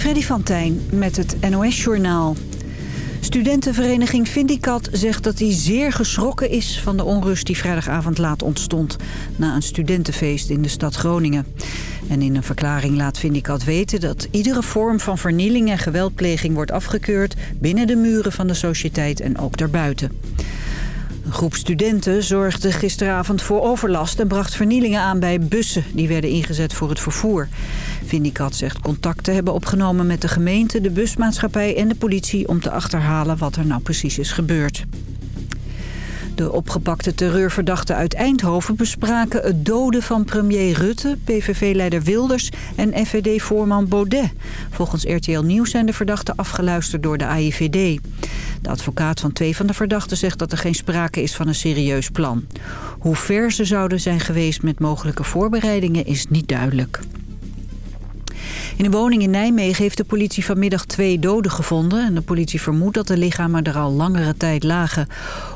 Freddy van Tijn met het NOS-journaal. Studentenvereniging Vindicat zegt dat hij zeer geschrokken is van de onrust die vrijdagavond laat ontstond na een studentenfeest in de stad Groningen. En in een verklaring laat Vindicat weten dat iedere vorm van vernieling en geweldpleging wordt afgekeurd binnen de muren van de sociëteit en ook daarbuiten. Een groep studenten zorgde gisteravond voor overlast en bracht vernielingen aan bij bussen die werden ingezet voor het vervoer. Vindicat zegt contact te hebben opgenomen met de gemeente, de busmaatschappij en de politie om te achterhalen wat er nou precies is gebeurd. De opgepakte terreurverdachten uit Eindhoven bespraken het doden van premier Rutte, PVV-leider Wilders en FVD-voorman Baudet. Volgens RTL Nieuws zijn de verdachten afgeluisterd door de AIVD. De advocaat van twee van de verdachten zegt dat er geen sprake is van een serieus plan. Hoe ver ze zouden zijn geweest met mogelijke voorbereidingen is niet duidelijk. In een woning in Nijmegen heeft de politie vanmiddag twee doden gevonden. En de politie vermoedt dat de lichamen er al langere tijd lagen.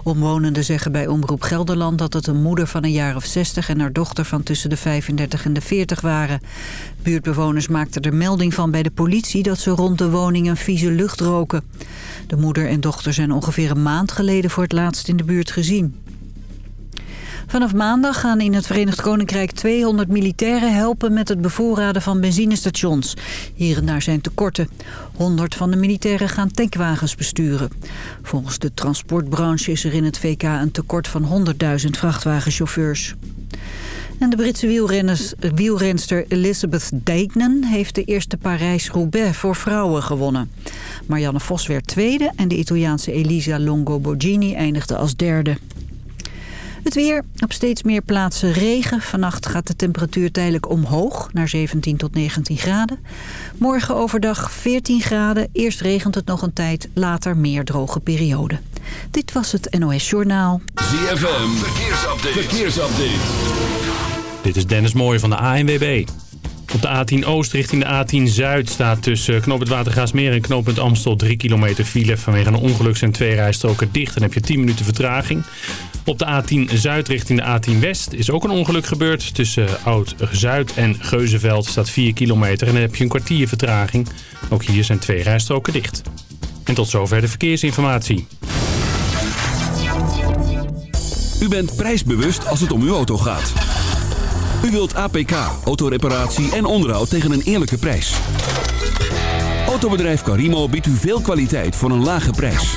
Omwonenden zeggen bij Omroep Gelderland dat het een moeder van een jaar of 60... en haar dochter van tussen de 35 en de 40 waren. Buurtbewoners maakten er melding van bij de politie... dat ze rond de woning een vieze lucht roken. De moeder en dochter zijn ongeveer een maand geleden voor het laatst in de buurt gezien. Vanaf maandag gaan in het Verenigd Koninkrijk 200 militairen helpen met het bevoorraden van benzinestations. Hier en daar zijn tekorten. 100 van de militairen gaan tankwagens besturen. Volgens de transportbranche is er in het VK een tekort van 100.000 vrachtwagenchauffeurs. En de Britse wielrenster Elizabeth Deignan heeft de eerste Parijs-Roubaix voor vrouwen gewonnen. Marianne Vos werd tweede en de Italiaanse Elisa Longo Borgini eindigde als derde. Het weer, op steeds meer plaatsen regen. Vannacht gaat de temperatuur tijdelijk omhoog naar 17 tot 19 graden. Morgen overdag 14 graden. Eerst regent het nog een tijd, later meer droge periode. Dit was het NOS Journaal. ZFM, verkeersupdate. verkeersupdate. Dit is Dennis Mooij van de ANWB. Op de A10 Oost richting de A10 Zuid staat tussen knooppunt Watergaasmeer en knooppunt Amstel 3 kilometer file. Vanwege een ongeluk zijn twee rijstroken dicht en heb je 10 minuten vertraging. Op de A10 Zuid richting de A10 West is ook een ongeluk gebeurd. Tussen Oud-Zuid en Geuzenveld staat 4 kilometer en dan heb je een kwartier vertraging. Ook hier zijn twee rijstroken dicht. En tot zover de verkeersinformatie. U bent prijsbewust als het om uw auto gaat. U wilt APK, autoreparatie en onderhoud tegen een eerlijke prijs. Autobedrijf Carimo biedt u veel kwaliteit voor een lage prijs.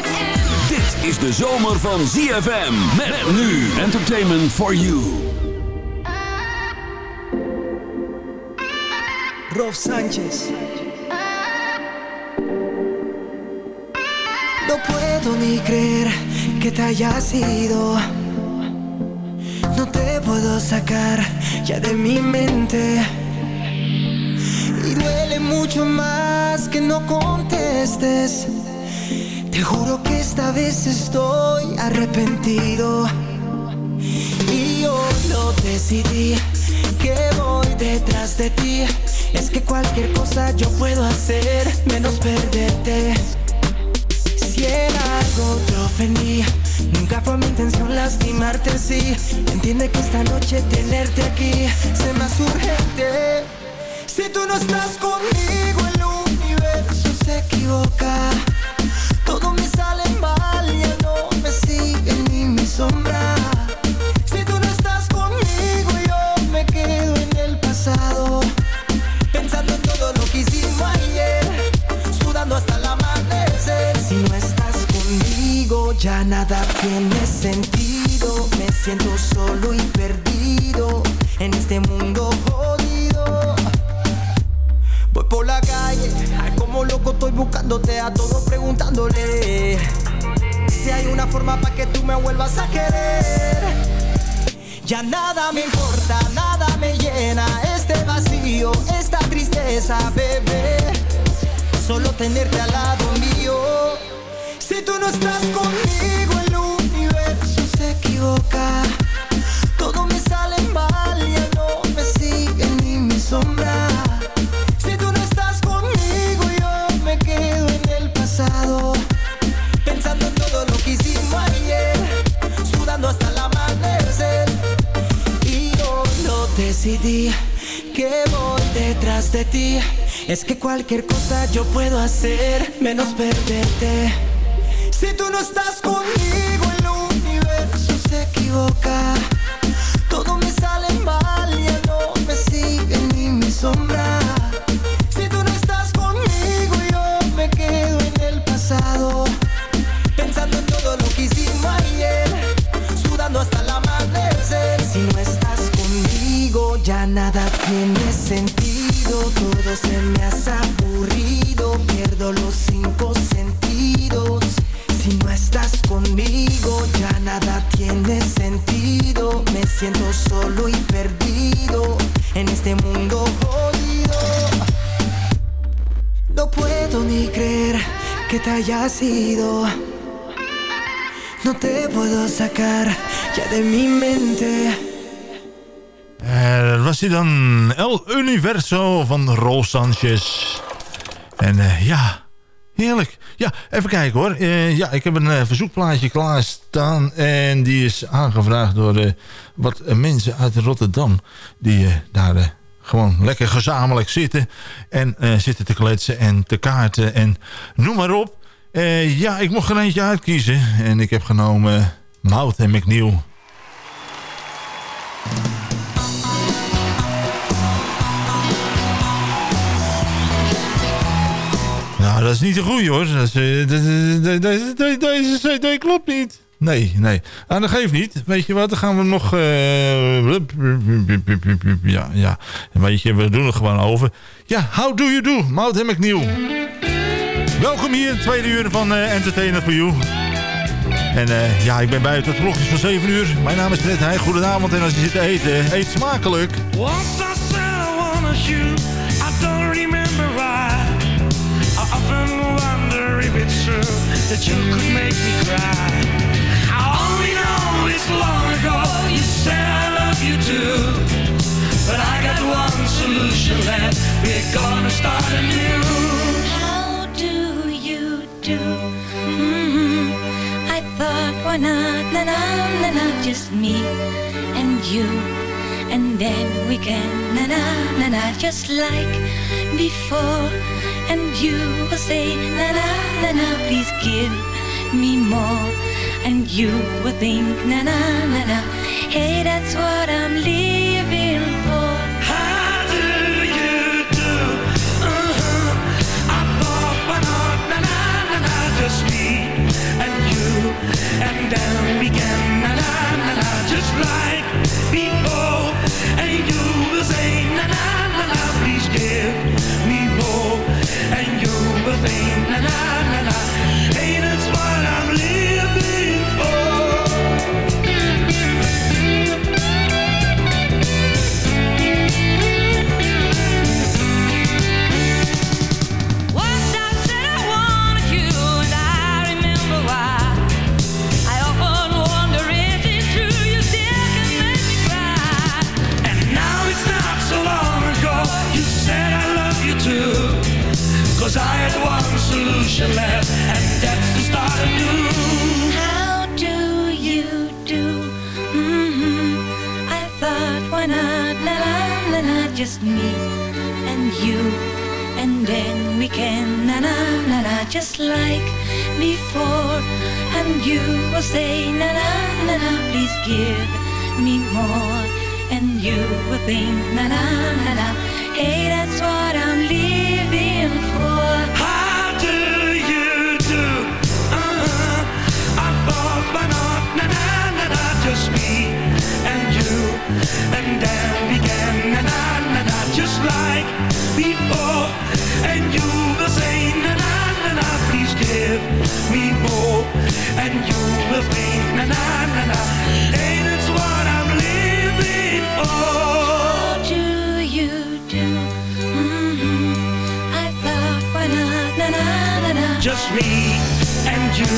is de zomer van ZFM. Met, Entertainment for You. Rolf Sánchez. No puedo ni creer que te hayas ido. No te puedo sacar ya de mi mente. Y duele mucho más que no contestes te juro que esta vez estoy arrepentido. Y yo lo decidí Que voy detrás de ti. Es que cualquier cosa yo puedo hacer Menos perderte. Si era algo te ofendí Nunca fue mi intención lastimarte sí. Entiende que esta noche tenerte aquí Se más urgente. Si tú no estás conmigo se equivoca todo me sale mal, ya no me sigue ni mi sombra. Si tú no estás conmigo, yo me quedo en el pasado. Pensando en todo lo que hicimos ayer, sudando hasta el amanecer. Si no estás conmigo, ya nada tiene sentido. Me siento solo y buscándote a todos preguntándole Si hay una forma para que tú me vuelvas a querer Ya nada me importa, nada me llena Este vacío, esta tristeza, bebé solo tenerte al lado mío. Si tú no estás conmigo, Es que cualquier cosa yo puedo hacer, menos perderte. Si tú no estás conmigo, el universo se equivoca. Universo van Rol Sanchez. En eh, ja, heerlijk. Ja, even kijken hoor. Eh, ja, ik heb een eh, verzoekplaatje klaarstaan. En die is aangevraagd door wat mensen uit Rotterdam. Die daar gewoon lekker gezamenlijk zitten. En zitten te kletsen en te kaarten. En noem maar op. Ja, ik mocht er eentje uitkiezen. En ik heb genomen Mout en McNeil. Dat is niet de goeie hoor. Dat eh, de- de- de- de- de- Deze CD klopt niet. Nee, nee. Ah, dat geeft niet. Weet je wat, dan gaan we nog... eh, ja, ja. Weet je, we doen het gewoon over. Ja, How Do You Do? Mout en McNeil. Welkom hier, het tweede uur van eh, Entertainer for You. En eh, ja, ik ben bij de klokjes van 7 uur. Mijn naam is Fred Heij. Goedenavond. En als je zit te eten, eet smakelijk. Once I said I wanna shoot, I don't remember that you could make me cry. I only know it's long ago you said I love you too. But I got one solution left, we're gonna start anew. How do you do? hmm I thought, why not, na na na na, just me and you, and then we can na na na na, just like before. And you will say, na na na na, please give me more. And you will think, na na na na, hey, that's what I'm living for. How do you do? Uh-huh. I thought, na na na na, just me and you, and then we can na na na na, just like And that's to start anew How do you do? hmm I thought, why not, just me and you, and then we can na na na na, just like before. And you will say na na na na, please give me more, and you will think na na na na, hey, that's what I'm living for. And then can na na na na Just like before And you will say na na na na Please give me more And you will think na na na na Hey, that's what I'm living for How do you do? hmm I thought, why not, na just me and you,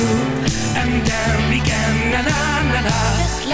and then began na na na na. Just like and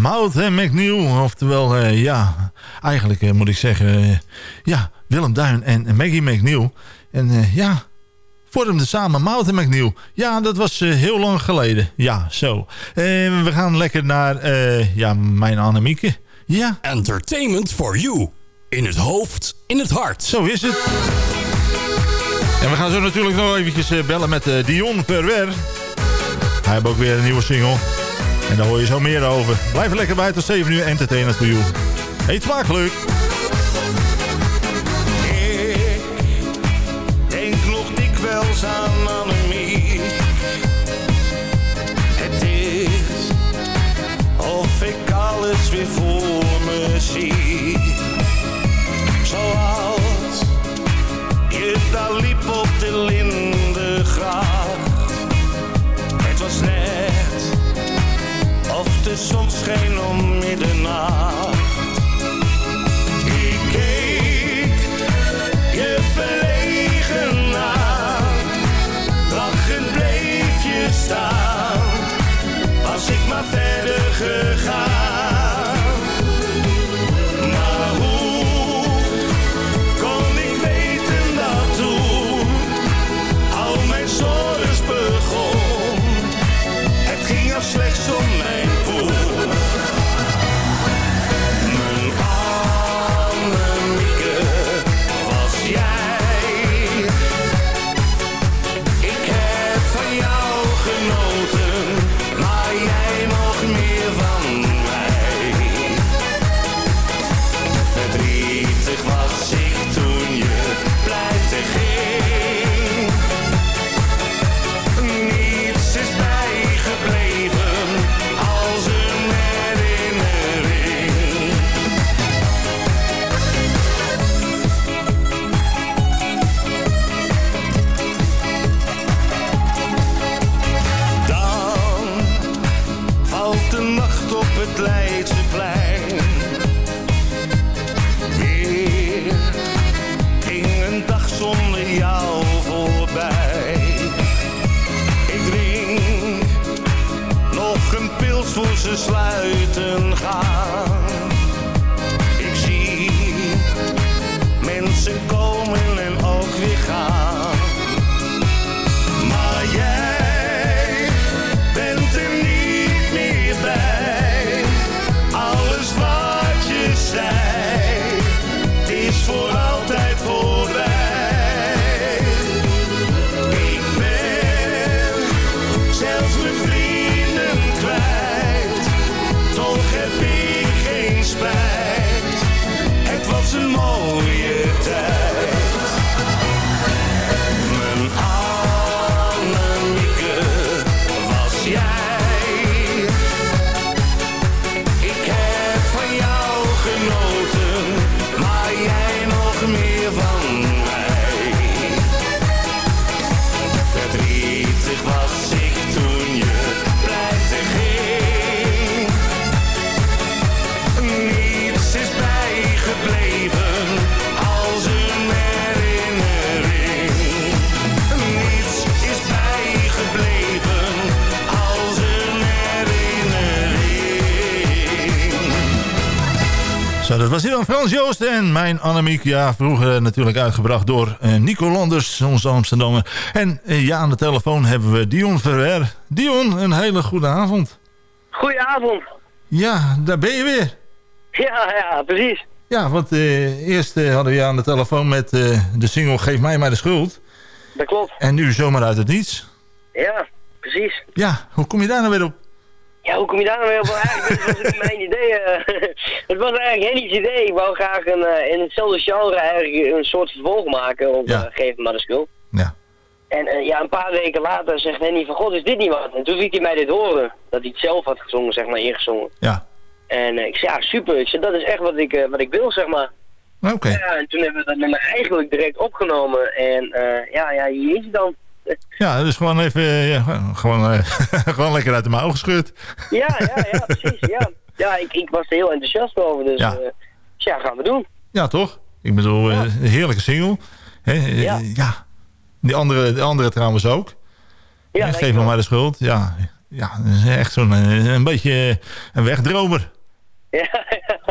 Maud en McNeil, oftewel, eh, ja, eigenlijk eh, moet ik zeggen, eh, ja, Willem Duin en Maggie McNeil. En ja, vormden samen Maud en McNeil. Ja, dat was heel lang geleden. Ja, zo. We gaan lekker naar, ja, mijn Annemieke. Ja, Entertainment for you. In het hoofd, in het hart. zo is het. En we gaan zo natuurlijk nog eventjes bellen met Dion Verwer. Hij heeft ook weer een nieuwe single. En daar hoor je zo meer over. Blijf er lekker bij tot 7 uur Entertainment for you. Eet smakelijk. Denk nog dikwijls aan Annemie. Het is of ik alles weer voor me zie. De zon scheen om middernacht. Zo, dat was hier dan Frans Joost en mijn Annemiek. Ja, vroeger natuurlijk uitgebracht door eh, Nico Landers, onze Amsterdammer. En eh, ja, aan de telefoon hebben we Dion Ferrer. Dion, een hele goede avond. Goedenavond. Ja, daar ben je weer. Ja, ja, precies. Ja, want eh, eerst hadden we je aan de telefoon met de single Geef mij maar de schuld. Dat klopt. En nu zomaar uit het niets. Ja, precies. Ja, hoe kom je daar nou weer op? Ja, hoe kom je daar nou weer op? Eigenlijk was het mijn idee. eh, het was eigenlijk Henny's idee. Ik wou graag een, eh, in hetzelfde genre eigenlijk een soort vervolg maken op Ja. eh, Geef maar de schuld. Ja. En ja, een paar weken later zegt Henny van God, is dit niet wat? En toen liet hij mij dit horen. Dat hij het zelf had gezongen, zeg maar, ingezongen. Ja. En ik zei, ja, super. Ik zei, dat is echt wat ik, wat ik wil, zeg maar. Oké. Ja, en toen hebben we dat nummer eigenlijk direct opgenomen. En ja, ja, hier is hij dan. Ja, dus gewoon even, eh, ja, gewoon, eh, gewoon lekker uit de mouw geschud. Ja, ja, ja, precies, ja. Ja, ik, ik was er heel enthousiast over, dus Ja. ja, dus ja gaan we doen. Ja, toch? Ik bedoel, eh, een heerlijke single. Ja. ja. Die andere, de andere trouwens ook. Ja, lijkt Geef me maar de schuld. Ja, ja echt zo'n een beetje een wegdromer. Ja,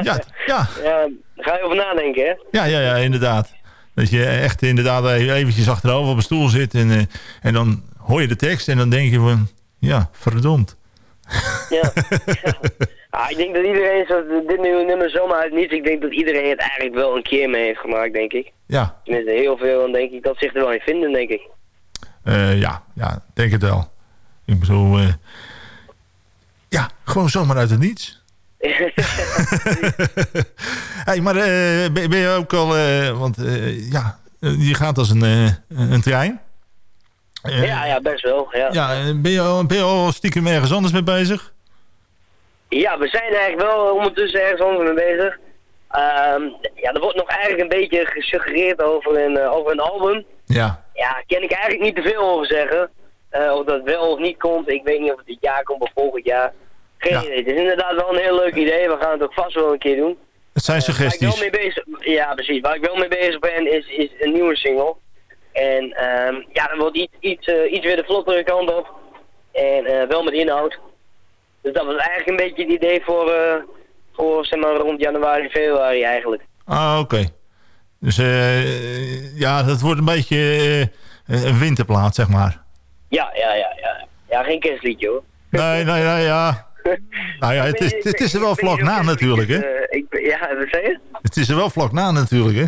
Ja, ja, ja, ga je over nadenken, hè? ja, ja, ja, inderdaad. Dat je echt inderdaad even- eventjes achterover op een stoel zit en, eh, en dan hoor je de tekst en dan denk je van, ja, verdomd. Ja. ja. Ah, ik denk dat iedereen, zoals dit nieuwe nummer zomaar uit niets, ik denk dat iedereen het eigenlijk wel een keer mee heeft gemaakt, denk ik. Ja, Tenminste, heel veel, dan denk ik dat zich er wel in vinden, denk ik. eh, ja, ja, denk het wel. Ik bedoel, eh, ja, gewoon zomaar uit het niets. hey, maar eh, ben, ben je ook al, eh, want eh, ja, je gaat als een, een trein. Ja, ja, best wel, ja. ja, ben, je al, ben je al stiekem ergens anders mee bezig? Ja, we zijn eigenlijk wel ondertussen ergens anders mee bezig. Ehm, ja, er wordt nog eigenlijk een beetje gesuggereerd over een, over een album. Ja, Ja, daar kan ik eigenlijk niet te veel over zeggen. Of dat wel of niet komt. Ik weet niet of het dit jaar komt of volgend jaar. Geen Ja. idee. Het is inderdaad wel een heel leuk idee. We gaan het ook vast wel een keer doen. het zijn Waar ik wel suggesties. mee bezig, ja, precies. Waar ik wel mee bezig ben is, is een nieuwe single. En ehm, ja, dan wordt iets, iets, eh, iets weer de vlottere kant op. En eh, wel met inhoud. Dus dat was eigenlijk een beetje het idee voor, eh, voor zeg maar rond januari, februari eigenlijk. Ah, oké. Dus eh, ja, dat wordt een beetje eh, een winterplaat, zeg maar. Ja, ja, ja, ja. Ja, geen kerstliedje hoor. Nee, nee, nee, ja. Nou ja, het is, het is er wel vlak na natuurlijk, hè? eh, ja, wat zei je? Het is er wel vlak na natuurlijk, hè?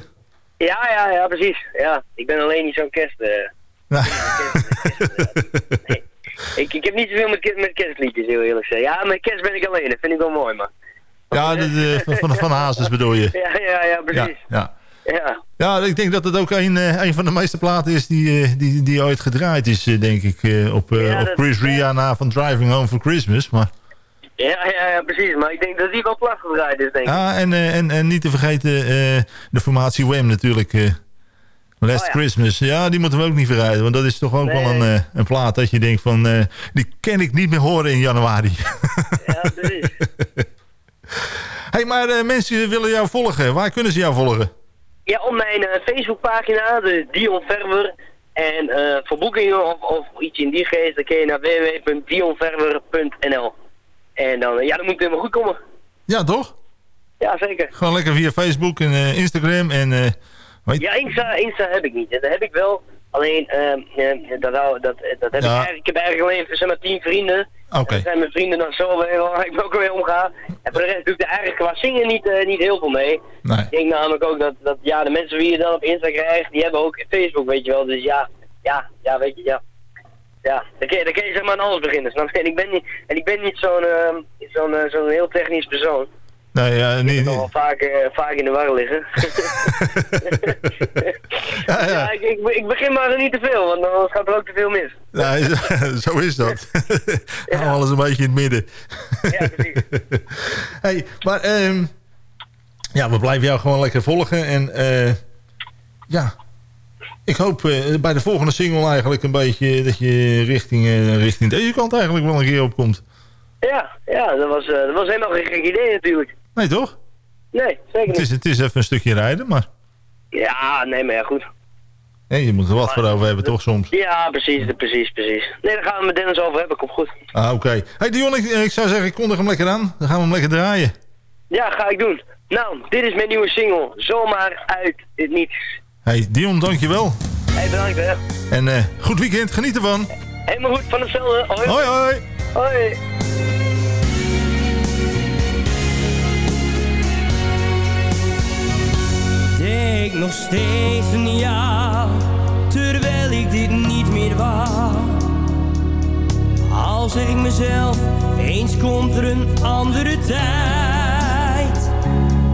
Ja, ja, ja, precies. Ja, ik ben alleen niet zo'n kerst... eh, Nou, nee. ik, ik heb niet zoveel met, met kerstliedjes, heel eerlijk gezegd. Ja, met kerst ben ik alleen, dat vind ik wel mooi, maar... ja, de, de- van, van, Hazes bedoel je. Ja, ja, ja, precies. ja. Ja, ja, ik denk dat het ook een, eh, een van de meeste platen is die, eh, die, die ooit gedraaid is, eh, denk ik, eh, op, eh, Ja, op Chris Ria na van Driving Home for Christmas. Maar, ja, ja, ja, precies. Maar ik denk dat die wel plat gedraaid is, denk ik. ja, en, eh, en, en niet te vergeten eh, de formatie Wham natuurlijk. eh, Last Oh, ja. Christmas. Ja, die moeten we ook niet verrijden. Want dat is toch ook Nee. wel een, een plaat dat je denkt van... die kan ik niet meer horen in januari. Ja, precies. hey, maar mensen willen jou volgen. Waar kunnen ze jou volgen? Ja, op mijn eh, Facebookpagina, dus Dion Verwer. En voor boekingen of, of iets in die geest, dan kun je naar www.dionverwer.nl. En dan, eh, ja, dan moet het helemaal goed komen. Ja, toch? Ja, zeker. Gewoon lekker via Facebook en eh, Instagram en... weet... Ja, Insta, Insta heb ik niet. Dat heb ik wel. Alleen, ehm, eh, dat, dat, dat heb Ja. ik eigenlijk. Ik heb eigenlijk alleen zeg maar, tien vrienden. Oké. Dat zijn mijn vrienden dan zo waar ik ook mee omga. En voor de rest doe ik er eigenlijk qua zingen niet, niet heel veel mee. Nee. Ik denk namelijk ook dat, dat ja, de mensen wie je dan op Insta krijgt, die hebben ook Facebook, weet je wel. Dus ja, ja, ja, weet je, ja. Ja, dan kun je, dan kun je zeg maar aan alles beginnen. snap je? En ik ben niet, en ik ben niet zo'n ehm, zo'n eh, zo'n heel technisch persoon. Nee, ja, Ik niet, kan wel vaak, eh, vaak in de war liggen. ja, ja, ja. ik, ik, ik begin maar niet te veel, want anders gaat er ook te veel mis. Zo is dat. Hou alles een beetje in het midden. Ja, precies. hey, maar ehm, ja, we blijven jou gewoon lekker volgen. En eh, ja, ik hoop eh, bij de volgende single eigenlijk een beetje dat je richting, eh, richting deze kant eigenlijk wel een keer opkomt. Ja, ja dat, was, eh, dat was helemaal geen gek idee natuurlijk. Nee, toch? Nee, zeker Het is, niet. het is even een stukje rijden, maar Ja, nee, maar ja, goed. je moet er wat voor over hebben, toch soms? Ja, precies, precies, precies. Nee, daar gaan we met Dennis over hebben, komt goed. Ah, oké. Hey Dion, ik, ik zou zeggen, ik kondig hem lekker aan. Dan gaan we hem lekker draaien. Ja, ga ik doen. Nou, dit is mijn nieuwe single. Zomaar uit het niets. Hey, Dion, dankjewel. Hey, bedankt hè. En eh, goed weekend, geniet ervan. Helemaal goed, van hetzelfde. Hoi. Hoi, hoi. Hoi. Denk nog steeds aan jou, terwijl ik dit niet meer wou. Al zeg ik mezelf, eens komt er een andere tijd.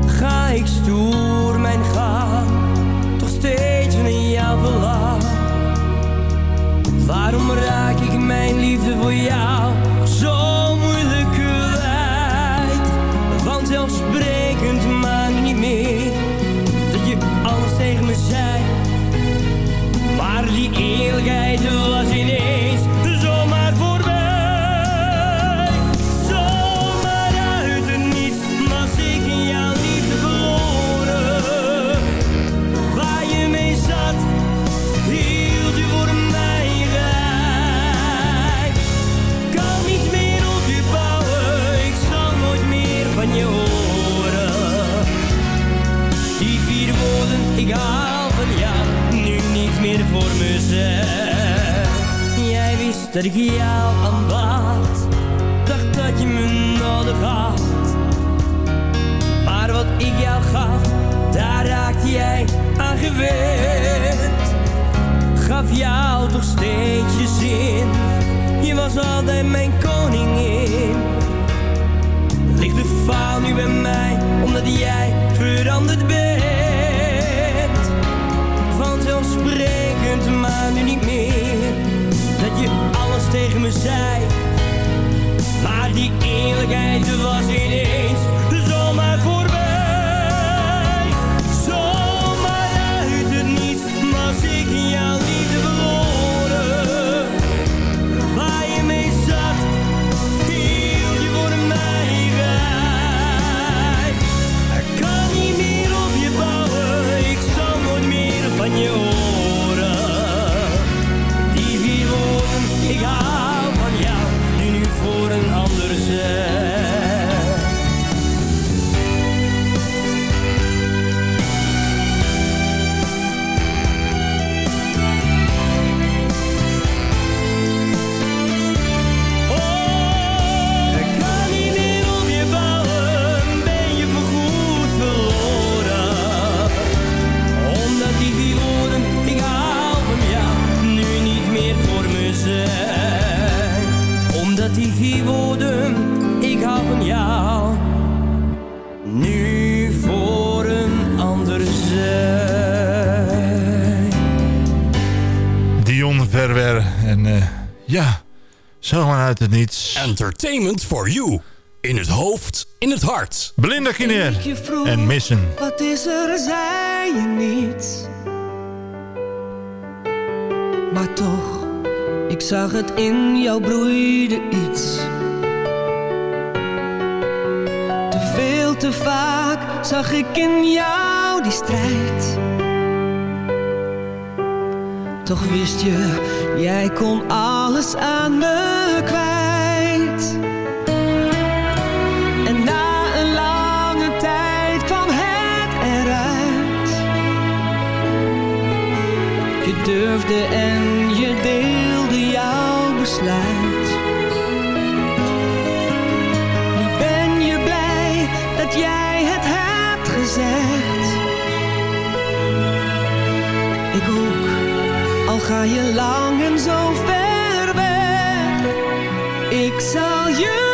Ga ik stoer mijn gang, steeds van jou verlang. Waarom raak ik mijn liefde voor jou zo moeilijk kwijt? Vanzelfsprekend maakt niet meer dat je alles tegen me zei. Maar die eerlijkheid was dat ik jou aanbad, dacht dat je me nodig had. Maar wat ik jou gaf, daar raakte jij aan gewend. Gaf jou toch steeds je zin, je was altijd mijn koningin. Ligt de faal nu bij mij, omdat jij veranderd bent. Vanzelfsprekend, maar nu niet meer. Dat je alles tegen me zei. Maar die eerlijkheid was ineens Entertainment for you. In het hoofd, in het hart. Belinda Kineer en Missen. Wat is er, zei je niet. Maar toch, ik zag het in jou broeide iets. Te veel, te vaak zag ik in jou die strijd. Toch wist je, jij kon alles aan me durfde en je deelde jouw besluit. Nu ben je blij dat jij het hebt gezegd. Ik ook, al ga je lang en zo ver weg. Ik zal je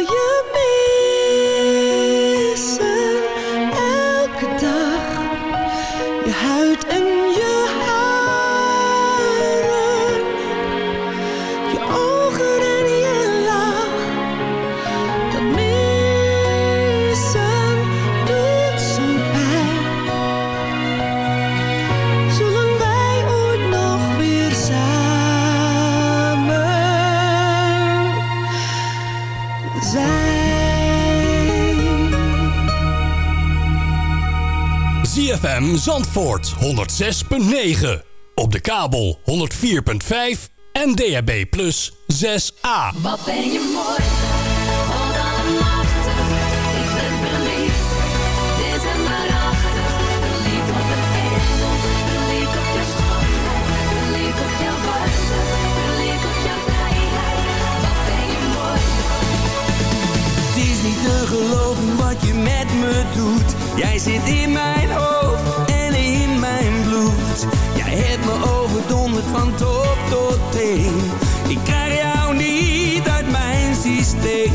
you mean ZFM Zandvoort 106.9. Op de kabel 104.5 en DAB Plus 6A. Wat ben je mooi. Wat allemachtig. Ik ben verliefd. Dit is waarachtig. Verliefd op een engel. Verliefd op je schoonheid. Verliefd op jouw warmte. Verliefd op jouw vrijheid. Wat ben je mooi. Het is niet te geloven wat je met me doet. Jij zit in mijn hoofd. Jij hebt me overdonderd van top tot teen. Ik krijg jou niet uit mijn systeem.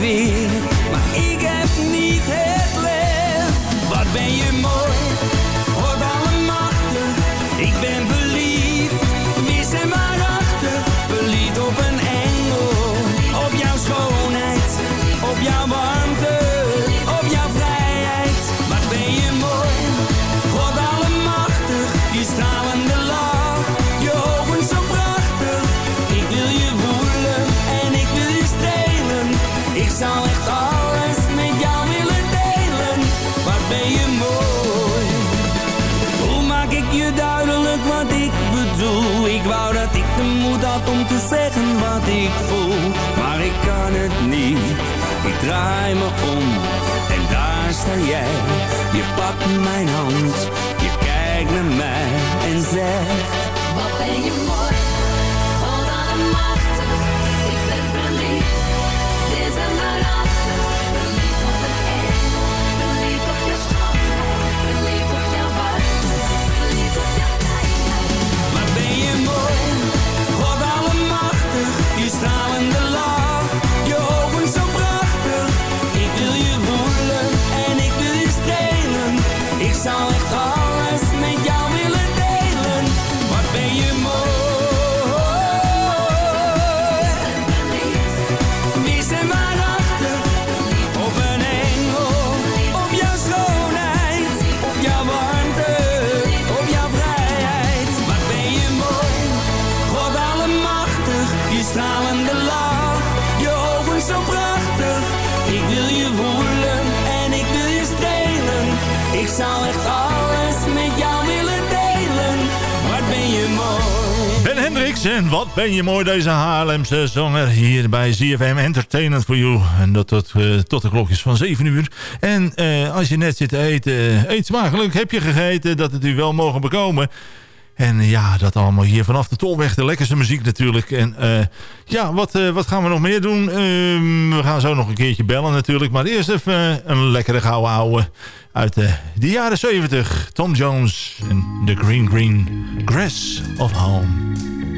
wie en jij. Je pakt mijn hand, je kijkt naar mij en zegt zou en wat ben je mooi deze Haarlemse zanger hier bij ZFM Entertainment for You. En dat tot, eh, tot de klokjes van 7 uur. En eh, als je net zit te eten, eet smakelijk. Heb je gegeten dat het u wel mogen bekomen. En ja, dat allemaal hier vanaf de Tolweg. De lekkerste muziek natuurlijk. En eh, ja, wat, eh, wat gaan we nog meer doen? Ehm, we gaan zo nog een keertje bellen natuurlijk. Maar eerst even een lekkere gouden ouwe uit eh, de jaren 70. Tom Jones en The Green Green Grass of Home.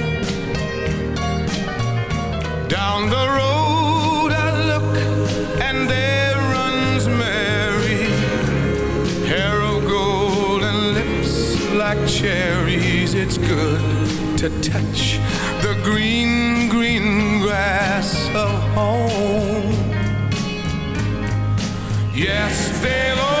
Down the road I look and there runs Mary, hair of gold and lips like cherries. It's good to touch the green, green grass of home. Yes, they'll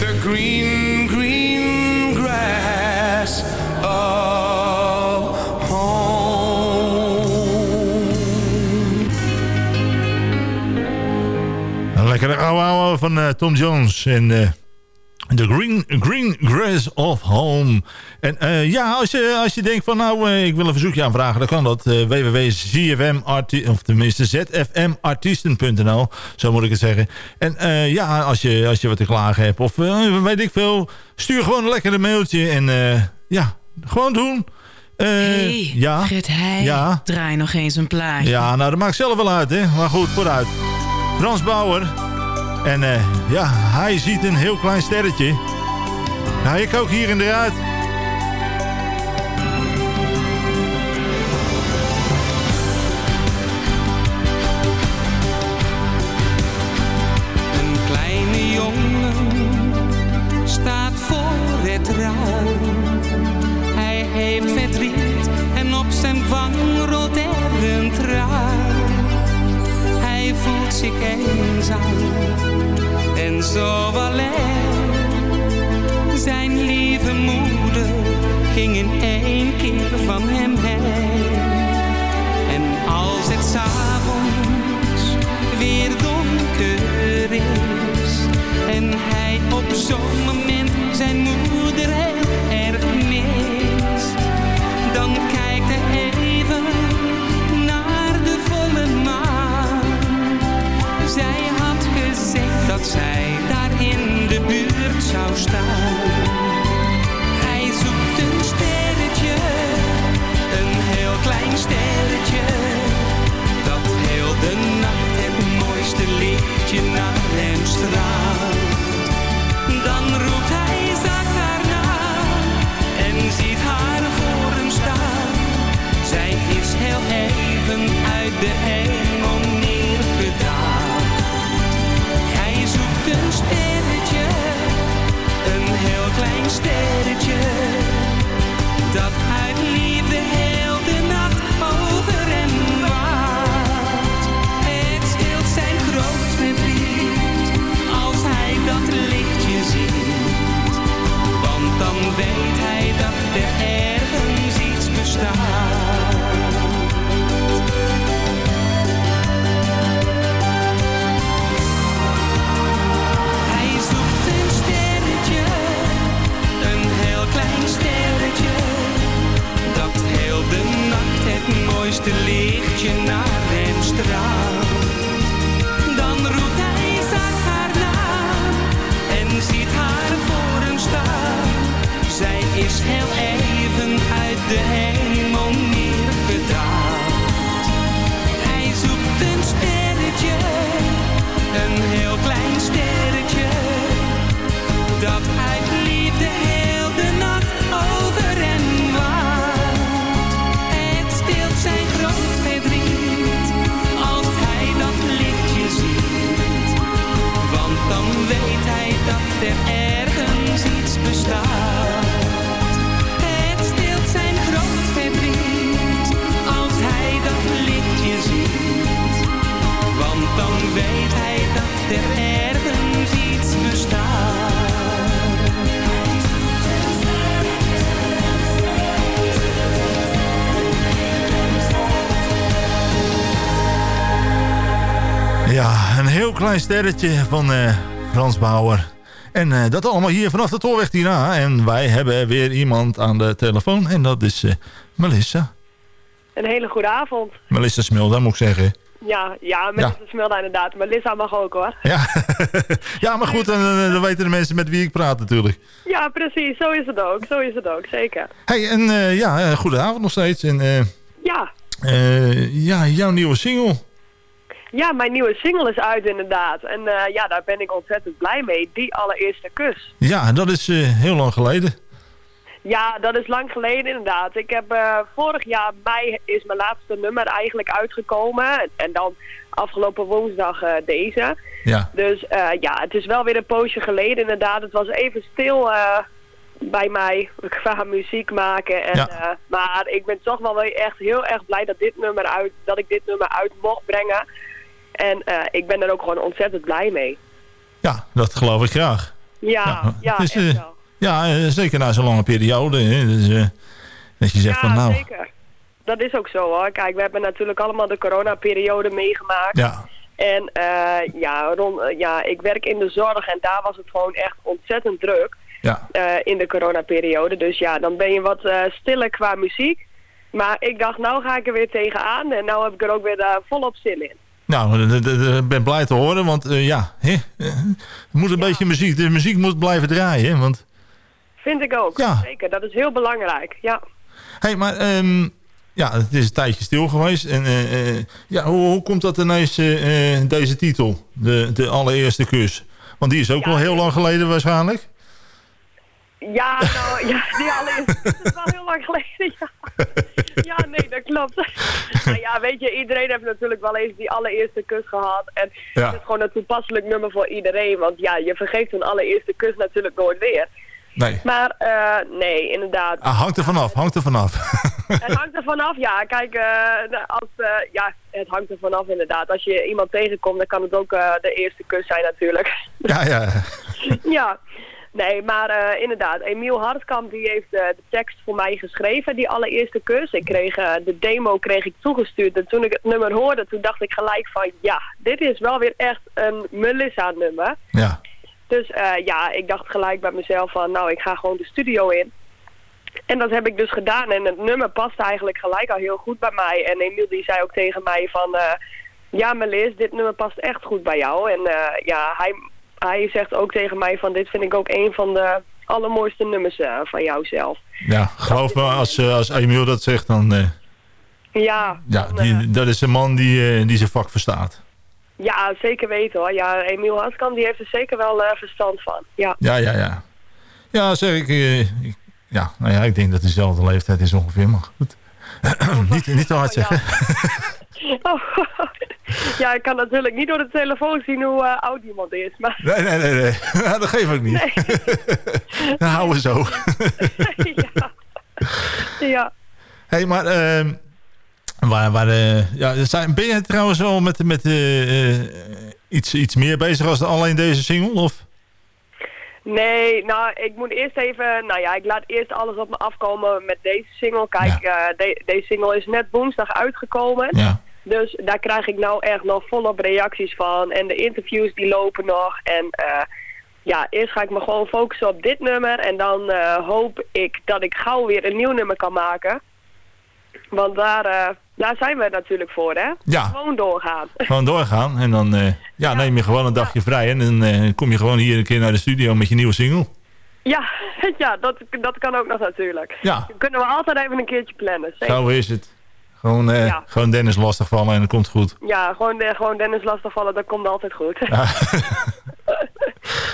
the green, green grass of home. Een lekkere ouwe ouwe van eh, Tom Jones en eh, The Green, Green Grass of Home. En eh, ja, als je, als je denkt van nou, eh, ik wil een verzoekje aanvragen, dan kan dat. Uh, www.zfm, of tenminste zfmartiesten.nl, zo moet ik het zeggen. En eh, ja, als je, als je wat te klagen hebt of eh, weet ik veel, stuur gewoon een lekkere mailtje en eh, ja, gewoon doen. Eh, hey, ja, Heij, Ja. draai nog eens een plaatje. ja, nou dat maakt zelf wel uit, hè. Maar goed, vooruit. Frans Bauer. En eh, ja, hij ziet een heel klein sterretje. Nou, ik ook hier in de. Een kleine jongen staat voor het raam. Hij heeft verdriet en op zijn wang rolt er een traan. Voelt ik eenzaam en zo alleen. Zijn lieve moeder ging in één keer van hem heen. En als het s'avonds weer donker is en hij op zo'n moment zijn moeder heel erg mist, dan kijkt hij Zij had gezegd dat zij daar in de buurt zou staan. Er ergens iets bestaat. Ja, een heel klein sterretje van eh, Frans Bauer. En eh, dat allemaal hier vanaf de Tolweg Tina. En wij hebben weer iemand aan de telefoon. En dat is eh, Melissa. Een hele goede avond. Melissa Smilda, moet ik zeggen. Ja, ja, met Ja. de inderdaad. Maar Lissa mag ook hoor. Ja, ja maar goed, dan, dan weten de mensen met wie ik praat natuurlijk. Ja, precies. Zo is het ook. Zo is het ook. Zeker. hey, en eh, ja, eh, goedenavond nog steeds. En eh, Ja. eh, ja, jouw nieuwe single. Ja, mijn nieuwe single is uit inderdaad. En eh, ja, daar ben ik ontzettend blij mee. Die allereerste kus. Ja, dat is eh, heel lang geleden. Ja, dat is lang geleden inderdaad. Ik heb eh, vorig jaar mei is mijn laatste nummer eigenlijk uitgekomen. En, en dan afgelopen woensdag eh, deze. Ja. Dus eh, ja, het is wel weer een poosje geleden inderdaad. Het was even stil bij mij qua muziek maken. En, Ja. maar ik ben toch wel echt heel erg blij dat, dit nummer uit, dat ik dit nummer uit mocht brengen. En ik ben er ook gewoon ontzettend blij mee. Ja, dat geloof ik graag. Ja, ja, het is, echt eh, wel. Ja eh, zeker na zo'n lange periode. Hè, dus, eh, dat je zegt ja, van nou... zeker. Dat is ook zo hoor. Kijk, we hebben natuurlijk allemaal de coronaperiode meegemaakt. Ja, En eh, ja, rond, ja, ik werk in de zorg en daar was het gewoon echt ontzettend druk ja. in de coronaperiode. Dus ja, dan ben je wat stiller qua muziek. Maar ik dacht, nou ga ik er weer tegenaan en nou heb ik er ook weer eh, volop zin in. Nou, ik ben blij te horen, want ja, hè, moet een beetje muziek, de muziek moet blijven draaien, want... Vind ik ook, Ja. zeker. Dat is heel belangrijk, ja. hey, maar ehm, ja, het is een tijdje stil geweest. En eh, eh, ja, hoe, hoe komt dat ineens, eh, deze titel, de, de allereerste kus? Want die is ook Ja, wel heel lang geleden waarschijnlijk. Ja, nou, ja, die allereerste dat is wel heel lang geleden, ja. Ja, nee, dat klopt. Maar ja, weet je, iedereen heeft natuurlijk wel eens die allereerste kus gehad. En Ja. het is gewoon een toepasselijk nummer voor iedereen. Want ja, je vergeet zo'n allereerste kus natuurlijk nooit weer. Nee. Maar eh, nee, inderdaad. Ah, hangt er vanaf, hangt er vanaf. Het hangt er vanaf, ja. Kijk, eh, als, eh, ja, het hangt er vanaf inderdaad. Als je iemand tegenkomt, dan kan het ook de eerste kus zijn natuurlijk. ja, ja. ja. Nee, maar inderdaad, Emiel Hartkamp die heeft de tekst voor mij geschreven, die allereerste kus. Ik kreeg, de demo kreeg ik toegestuurd en toen ik het nummer hoorde, toen dacht ik gelijk van ja, dit is wel weer echt een Melissa-nummer. Ja. Dus eh, ja, ik dacht gelijk bij mezelf van nou, ik ga gewoon de studio in. En dat heb ik dus gedaan en het nummer past eigenlijk gelijk al heel goed bij mij. En Emiel die zei ook tegen mij van eh, ja Melis, dit nummer past echt goed bij jou. En eh, ja, hij, hij zegt ook tegen mij van dit vind ik ook een van de allermooiste nummers van jou zelf. Ja, geloof me, als, als Emiel dat zegt, dan... Ja, ja, die, dat is een man die, die zijn vak verstaat. Ja, zeker weten hoor. Ja, Emiel Haskamp die heeft er zeker wel eh, verstand van. Ja. Ja, ja, ja. Ja, zeg ik... eh, ik- ja, nou ja, ik denk dat dezelfde leeftijd is ongeveer, maar goed. niet, niet te hard zeggen. Oh, ja, ik kan natuurlijk niet door de telefoon zien hoe eh, oud iemand is. Maar Nee, nee, nee. nee. Ja, dat geef ik niet. Dan houden we zo. ja. hey, maar... ehm, waar, waar, eh, ja, zijn, ben je trouwens wel met, met eh, eh, iets, iets meer bezig als alleen deze single? Of? Nee, nou, ik moet eerst even... Nou ja, ik laat eerst alles op me afkomen met deze single. Kijk, de- deze single is net woensdag uitgekomen. Ja. Dus daar krijg ik nou echt nog volop reacties van. En de interviews die lopen nog. En ja, eerst ga ik me gewoon focussen op dit nummer. En dan hoop ik dat ik gauw weer een nieuw nummer kan maken. Want daar, daar zijn we natuurlijk voor, hè? Ja. Gewoon doorgaan. Gewoon doorgaan. En dan eh, ja, neem je gewoon een dagje vrij. En dan eh, kom je gewoon hier een keer naar de studio met je nieuwe single. Ja, ja dat, dat kan ook nog natuurlijk. Ja. Dan kunnen we altijd even een keertje plannen. zeker. Zo is het. Gewoon, Ja. gewoon Dennis lastigvallen en dat komt goed. Ja, gewoon, gewoon Dennis lastigvallen, dat komt altijd goed. Ja.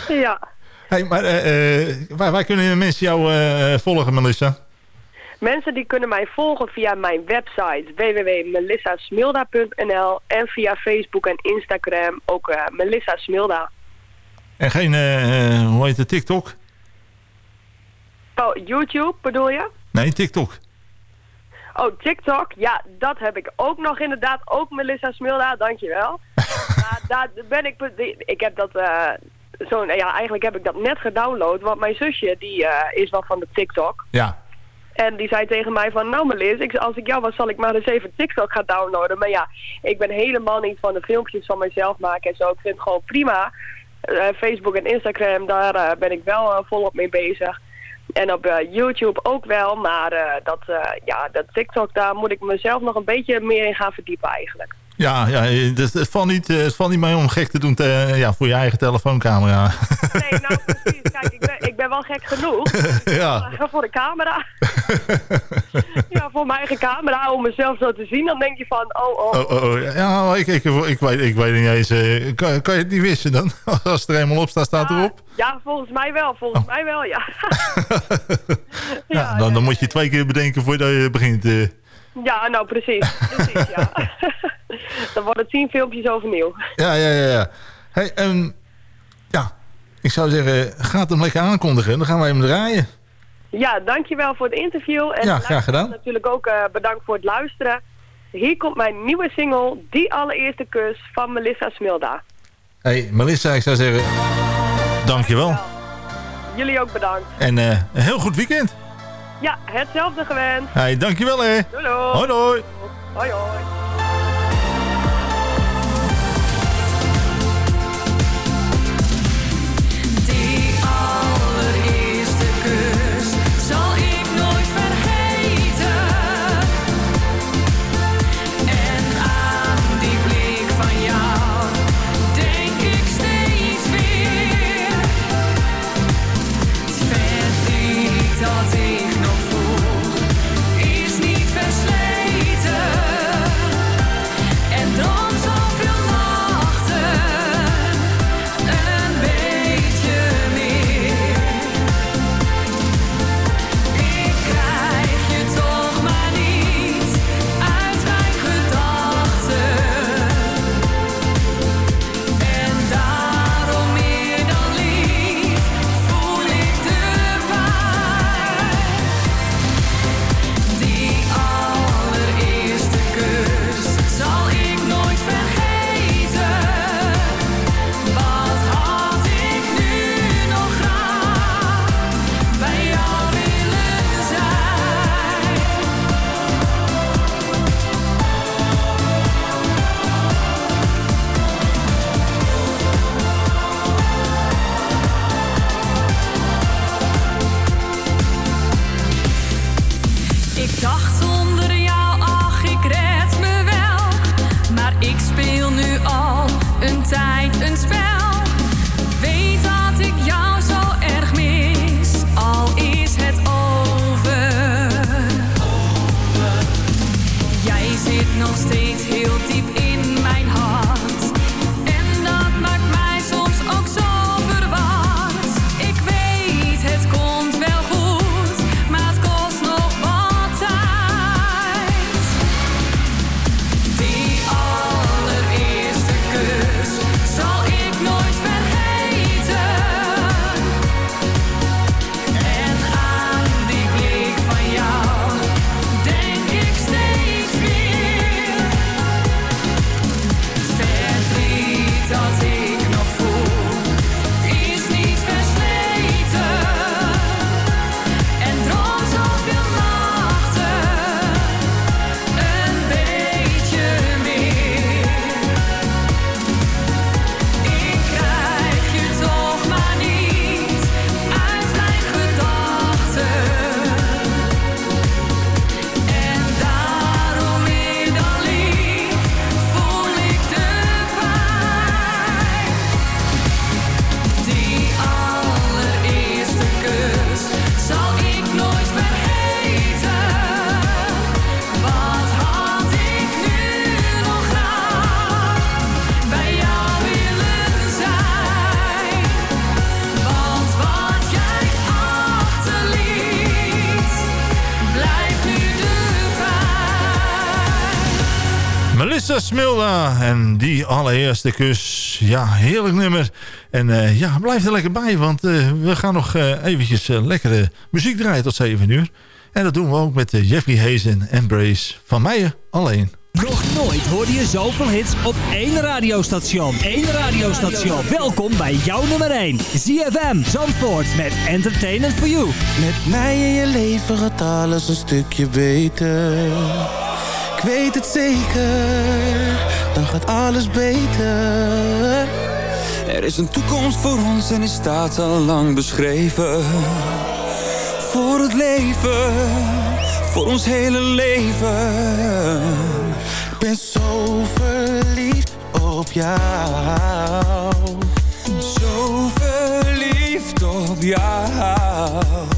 Hey, maar waar, waar kunnen mensen jou volgen, Melissa? Mensen die kunnen mij volgen via mijn website www.melissasmilda.nl en via Facebook en Instagram ook eh, Melissa Smilda. En geen, eh, eh, hoe heet het, TikTok? Oh, YouTube bedoel je? Nee, TikTok. Oh, TikTok. Ja, dat heb ik ook nog inderdaad. Ook Melissa Smilda, dankjewel. maar daar ben ik... Ik heb dat... zo, ja, eigenlijk heb ik dat net gedownload. Want mijn zusje, die is wel van de TikTok. Ja. En die zei tegen mij van, nou Melis, ik, als ik jou was, zal ik maar eens even TikTok gaan downloaden. Maar ja, ik ben helemaal niet van de filmpjes van mezelf maken en zo. Ik vind het gewoon prima. Eh, Facebook en Instagram, daar eh, ben ik wel eh, volop mee bezig. En op YouTube ook wel, maar dat, ja, dat TikTok, daar moet ik mezelf nog een beetje meer in gaan verdiepen eigenlijk. Ja, ja eh, het, valt niet, eh, het valt niet mee om gek te doen te, ja, voor je eigen telefooncamera. Nee, nou precies. Kijk, ik ben, ik ben wel gek genoeg. Ja. Voor de camera. ja, voor mijn eigen camera, om mezelf zo te zien, dan denk je van, oh, oh. Oh, oh, oh, ja, maar ik, ik, ik, weet, ik weet niet eens. eh, kan, kan je het niet wissen dan? Als het er eenmaal op staat, staat erop. Ja, volgens mij wel, volgens mij wel, ja. Ja, dan, dan moet je twee keer bedenken voordat je begint. eh. ja, nou precies, precies, ja. dan worden het tien filmpjes overnieuw. Ja, ja, ja. ja. Hey, ehm, ja, ik zou zeggen, ga het hem lekker aankondigen. Dan gaan wij hem draaien. Ja, dankjewel voor het interview. En Ja, graag gedaan. Natuurlijk ook eh, bedankt voor het luisteren. Hier komt mijn nieuwe single, Die Allereerste Kus, van Melissa Smilda. Hey, Melissa, ik zou zeggen, dankjewel. Jullie ook bedankt. En eh, een heel goed weekend. Ja, hetzelfde gewend. Hey, dankjewel hè. Doei doei. Hoi, hoi. Hoi hoi. Smilda en die allereerste kus. Ja, heerlijk nummer. En eh, ja, blijf er lekker bij, want eh, we gaan nog eh, eventjes lekkere muziek draaien tot 7 uur. En dat doen we ook met Jeffrey Hayes en Embrace van mij alleen. Nog nooit hoorde je zoveel hits op één radiostation. Eén radiostation. Welkom bij jouw nummer 1. ZFM Zandvoort met Entertainment for You. Met mij in je leven gaat alles een stukje beter. Ik weet het zeker, dan gaat alles beter. Er is een toekomst voor ons en die staat al lang beschreven. Voor het leven, voor ons hele leven. Ik ben zo verliefd op jou. Zo verliefd op jou.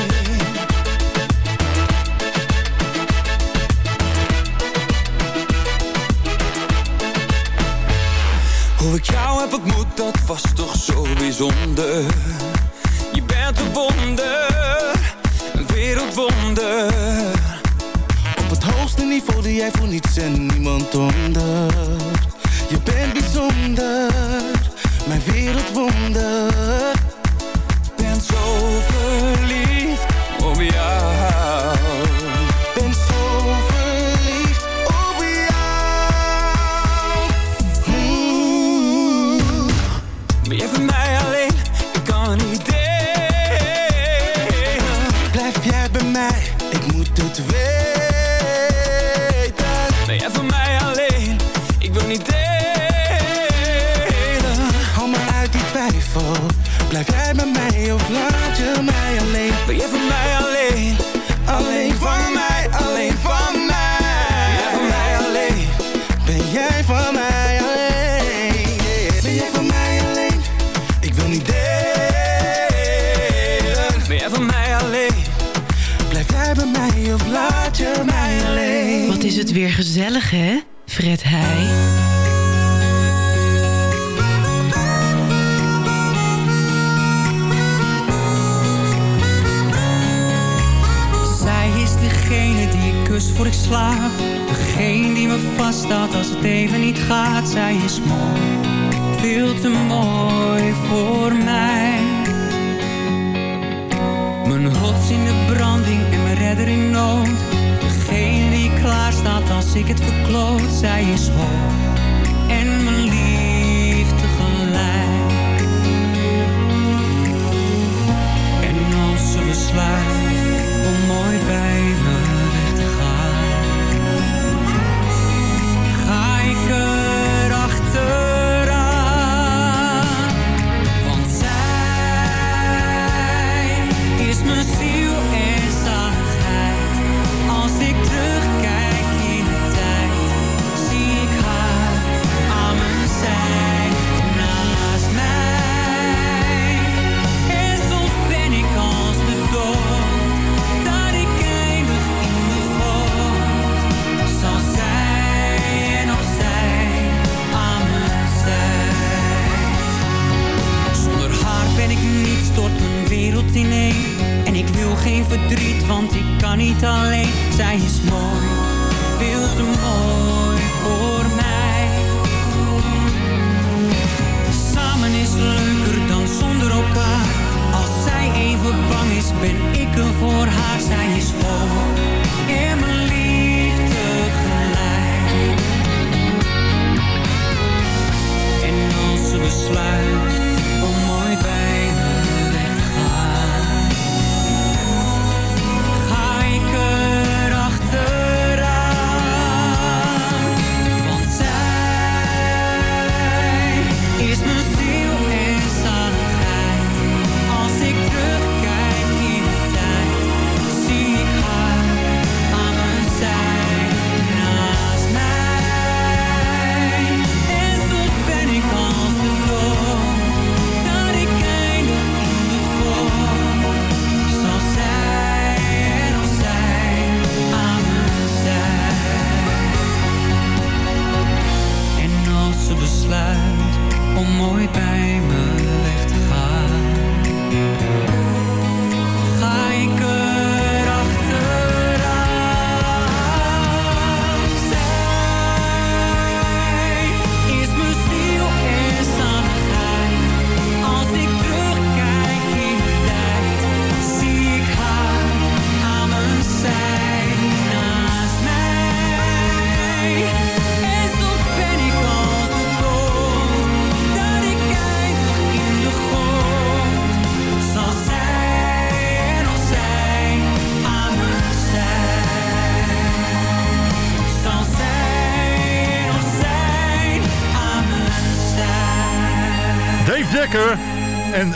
Hoe ik jou heb ontmoet, dat was toch zo bijzonder. Je bent een wonder, een wereldwonder. Op het hoogste niveau doe jij voor niets en niemand onder. Je bent bijzonder, mijn wereldwonder. Ben zo verliefd mij alleen? Ben jij voor mij alleen? Alleen van mij, alleen van mij. Ben jij voor mij alleen? Ben jij van mij alleen? Ben jij van mij alleen? Ik wil niet delen. Ben jij voor mij alleen? Blijf jij bij mij of laat je mij alleen? Wat is het weer gezellig, hè? Fred Heij. Voor ik slaap. Degene die me vasthoudt als het even niet gaat. Zij is mooi, veel te mooi voor mij. Mijn rots in de branding en mijn redder in nood. Degene die klaar staat als ik het verkloot. Zij is hoop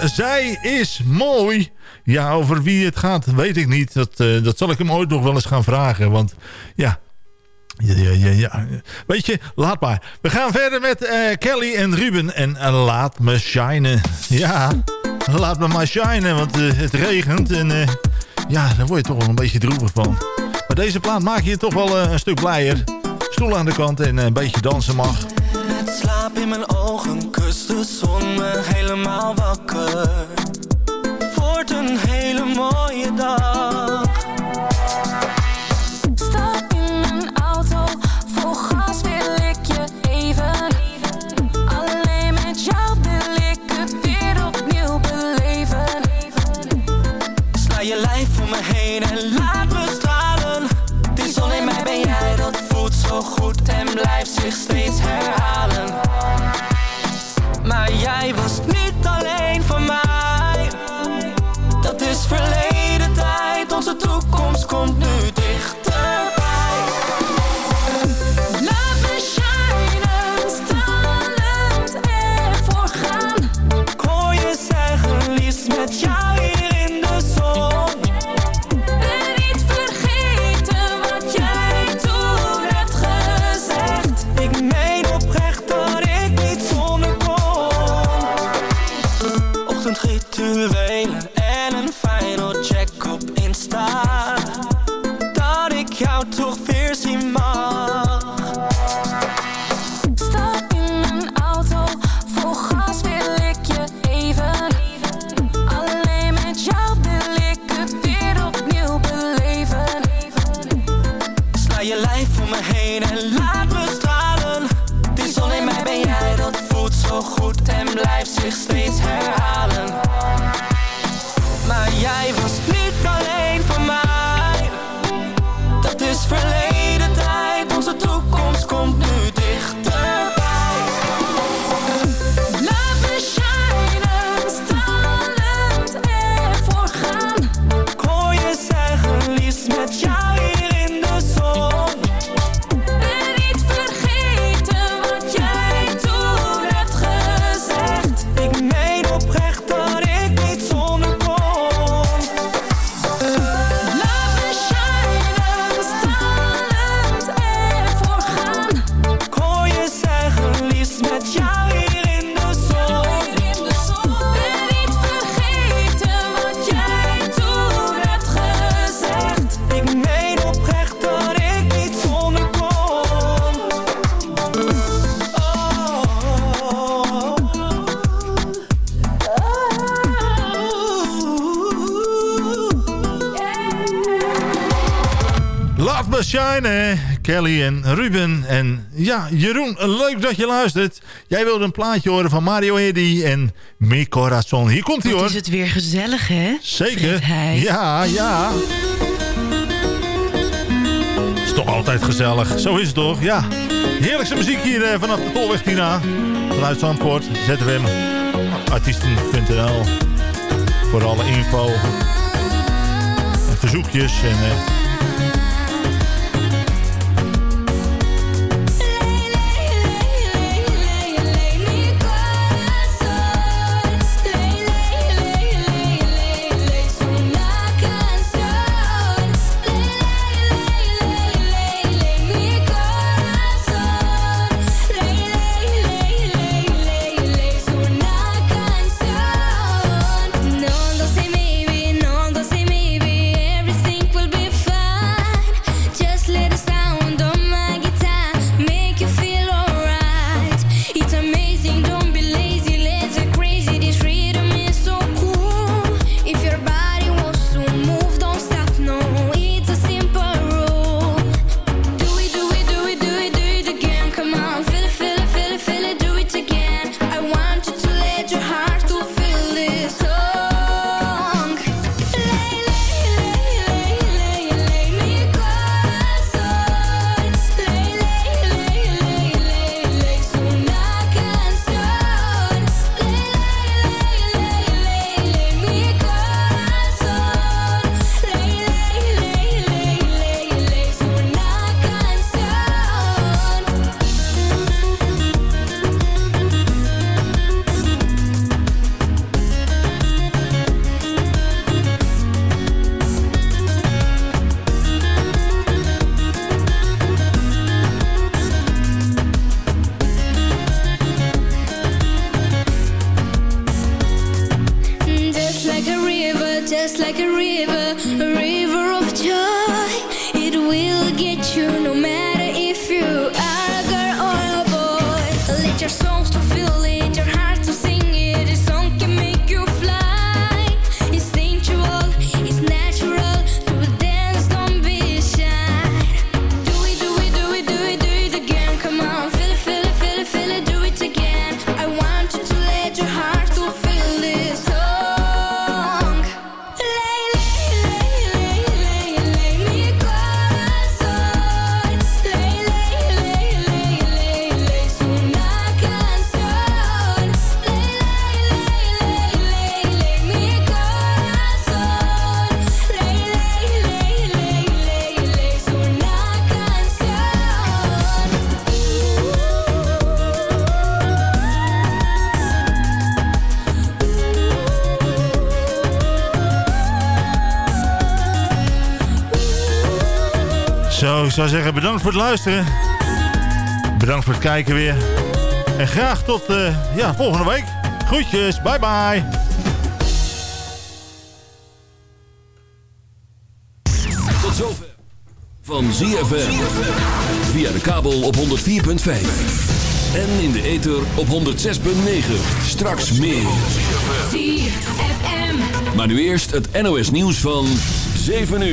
zij is mooi. Ja, over wie het gaat, weet ik niet. Dat, eh, dat zal ik hem ooit nog wel eens gaan vragen. Want ja, ja, ja, ja. Weet je, laat maar. We gaan verder met eh, Kelly en Ruben. En eh, laat me shinen. Ja, laat me maar shinen. Want het regent. En ja, daar word je toch wel een beetje droevig van. Maar deze plaat maakt je toch wel een stuk blijer. Stoel aan de kant en een beetje dansen mag. Het slaap in mijn ogen, kust de zon me helemaal wakker. Voort een hele mooie dag. steeds herhalen. Maar jij was niet alleen van mij. Dat is verleden tijd, onze toekomst komt nu Laat me shine, Kelly en Ruben. En ja, Jeroen, leuk dat je luistert. Jij wilde een plaatje horen van Mario Eddy en Mi Corazon. Hier komt hij hoor. is het weer gezellig, hè? Zeker. Ja, ja. Is toch altijd gezellig. Zo is het toch, ja. Heerlijkste muziek hier eh, vanaf de Tolweg Tina. we Zandvoort, ZWM, artiesten.nl. Voor alle info verzoekjes en... Eh, zou zeggen bedankt voor het luisteren. Bedankt voor het kijken weer. En graag tot eh, ja, volgende week. Groetjes, bye bye. Tot zover van ZFM. Via de kabel op 104.5. En in de ether op 106.9. Straks meer. Maar nu eerst het NOS nieuws van 7 uur.